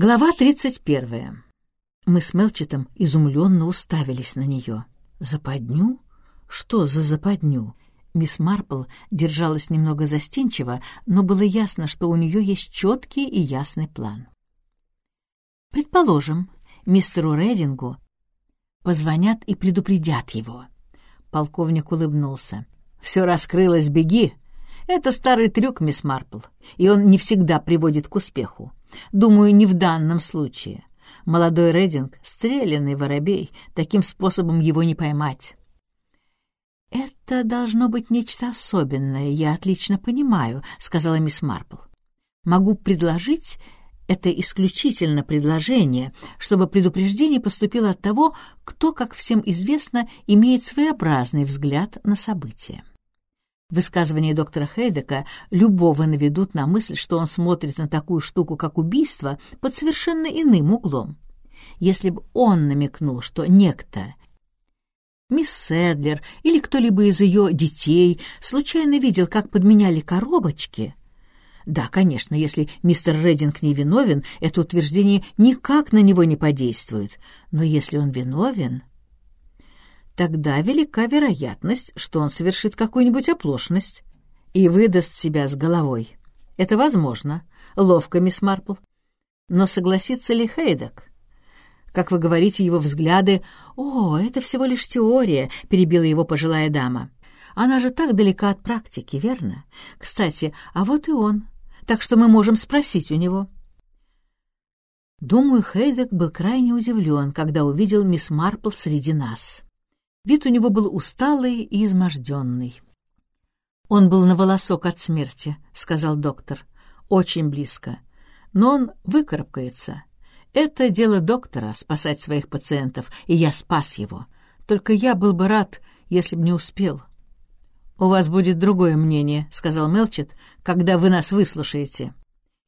Глава тридцать первая. Мы с Мелчетом изумленно уставились на нее. «Западню? Что за западню?» Мисс Марпл держалась немного застенчиво, но было ясно, что у нее есть четкий и ясный план. «Предположим, мистеру Редингу позвонят и предупредят его». Полковник улыбнулся. «Все раскрылось, беги!» Это старый трюк, мисс Марпл, и он не всегда приводит к успеху. Думаю, не в данном случае. Молодой Рединг — стрелянный воробей, таким способом его не поймать. «Это должно быть нечто особенное, я отлично понимаю», — сказала мисс Марпл. «Могу предложить это исключительно предложение, чтобы предупреждение поступило от того, кто, как всем известно, имеет своеобразный взгляд на события. Высказывания доктора Хейдека любого наведут на мысль, что он смотрит на такую штуку, как убийство, под совершенно иным углом. Если бы он намекнул, что некто, мисс Седлер или кто-либо из ее детей случайно видел, как подменяли коробочки, да, конечно, если мистер Рединг не виновен, это утверждение никак на него не подействует. Но если он виновен, тогда велика вероятность, что он совершит какую-нибудь оплошность и выдаст себя с головой. Это возможно. Ловко, мисс Марпл. Но согласится ли Хейдек? Как вы говорите, его взгляды... «О, это всего лишь теория», — перебила его пожилая дама. «Она же так далека от практики, верно? Кстати, а вот и он. Так что мы можем спросить у него». Думаю, Хейдек был крайне удивлен, когда увидел мисс Марпл среди нас. Вид у него был усталый и изможденный. «Он был на волосок от смерти», — сказал доктор. «Очень близко. Но он выкарабкается. Это дело доктора — спасать своих пациентов, и я спас его. Только я был бы рад, если б не успел». «У вас будет другое мнение», — сказал Мелчет, — «когда вы нас выслушаете».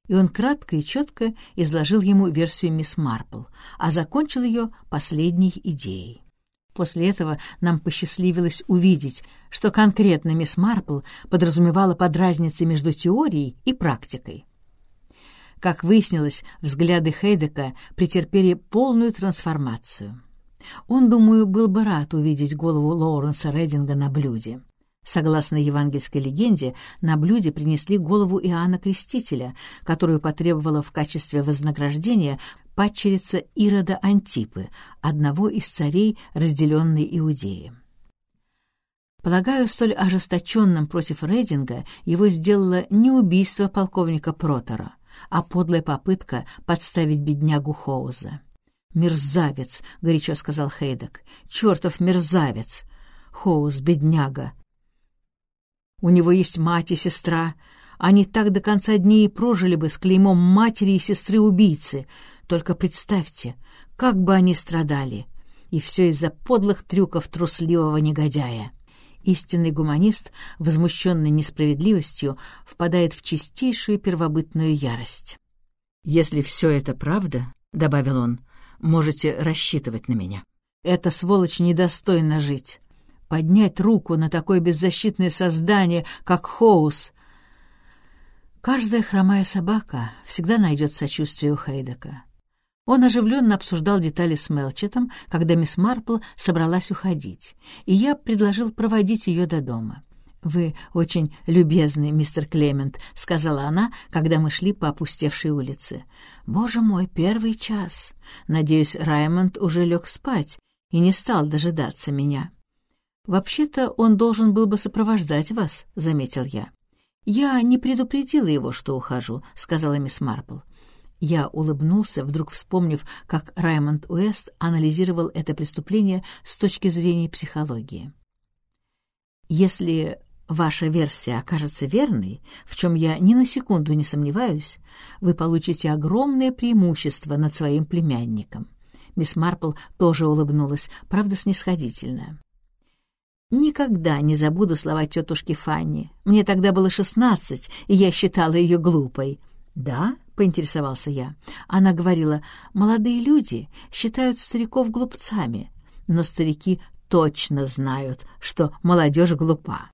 И он кратко и четко изложил ему версию мисс Марпл, а закончил ее последней идеей. После этого нам посчастливилось увидеть, что конкретно мисс Марпл подразумевала под разницей между теорией и практикой. Как выяснилось, взгляды Хейдека претерпели полную трансформацию. Он, думаю, был бы рад увидеть голову Лоуренса Рединга на блюде. Согласно евангельской легенде, на блюде принесли голову Иоанна Крестителя, которую потребовала в качестве вознаграждения падчерица Ирода Антипы, одного из царей разделенной Иудеи. Полагаю, столь ожесточенным против Рейдинга его сделало не убийство полковника Протора, а подлая попытка подставить беднягу Хоуза. «Мерзавец!» — горячо сказал Хейдек. «Чертов мерзавец! Хоуз, бедняга! У него есть мать и сестра. Они так до конца дней и прожили бы с клеймом матери и сестры убийцы. Только представьте, как бы они страдали. И все из-за подлых трюков трусливого негодяя. Истинный гуманист, возмущенный несправедливостью, впадает в чистейшую первобытную ярость. «Если все это правда, — добавил он, — можете рассчитывать на меня. Эта сволочь недостойна жить поднять руку на такое беззащитное создание, как Хоус. Каждая хромая собака всегда найдет сочувствие у Хейдека. Он оживленно обсуждал детали с Мелчетом, когда мисс Марпл собралась уходить, и я предложил проводить ее до дома. «Вы очень любезный, мистер Клемент», — сказала она, когда мы шли по опустевшей улице. «Боже мой, первый час. Надеюсь, Раймонд уже лег спать и не стал дожидаться меня». «Вообще-то он должен был бы сопровождать вас», — заметил я. «Я не предупредила его, что ухожу», — сказала мисс Марпл. Я улыбнулся, вдруг вспомнив, как Раймонд Уэст анализировал это преступление с точки зрения психологии. «Если ваша версия окажется верной, в чем я ни на секунду не сомневаюсь, вы получите огромное преимущество над своим племянником». Мисс Марпл тоже улыбнулась, правда, снисходительно. Никогда не забуду слова тетушки Фанни. Мне тогда было шестнадцать, и я считала ее глупой. «Да?» — поинтересовался я. Она говорила, «Молодые люди считают стариков глупцами, но старики точно знают, что молодежь глупа».